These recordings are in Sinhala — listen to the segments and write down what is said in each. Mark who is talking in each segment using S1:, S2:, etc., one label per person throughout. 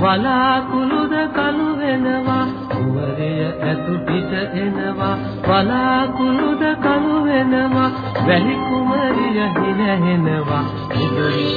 S1: වලාකුළුද කළු වෙනවා. කුවරය ඇතු පිට එනවා වලාකුළුද කළු වෙනවා. වැහි කුමරිය හිනහෙනවා ඉදුලි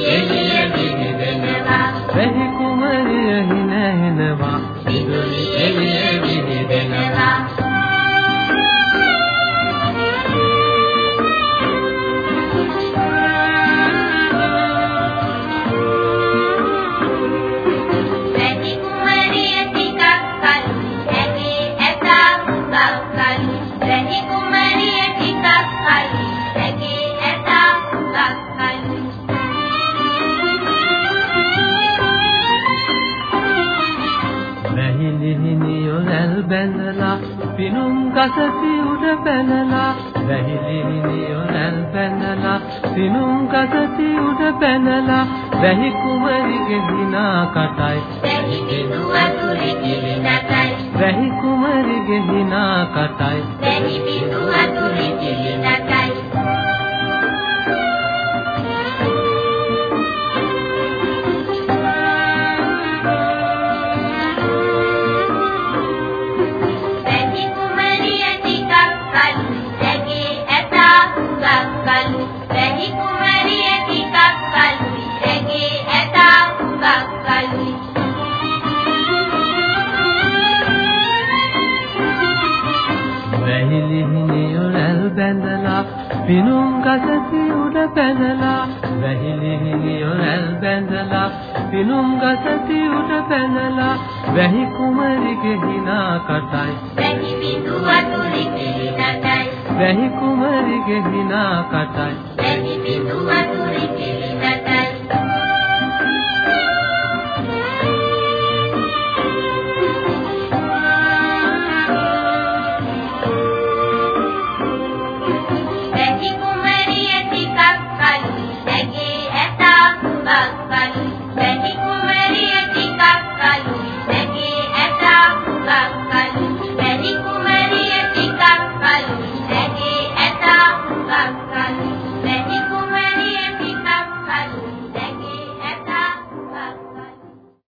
S1: පිනුම් ගසති උඩ පැනලා වැහිලි නියොනල් පැනලා. පිනුම් ගසති උඩ පැනලා වැහි කුමරිගේ දිනා කටයි.
S2: වැහි බිඳු අතුරේ කිලි නටයි
S1: වැහි කුමරිගේ දිනා කටයි.
S2: වැහි බිඳු
S1: පිනුම් ගසති උඩ පැනලා වැහිලි හිනියොල් බැඳලා. පිනුම් ගසති උඩ පැනලා වැහි කුමරිගේ හිනා කටයි.
S2: වැහි බිඳු වතුරේ කිලි නටයි
S1: වැහි කුමරිගේ හිනා කටයි.
S2: වැහි බිඳු වතුරේ pássaros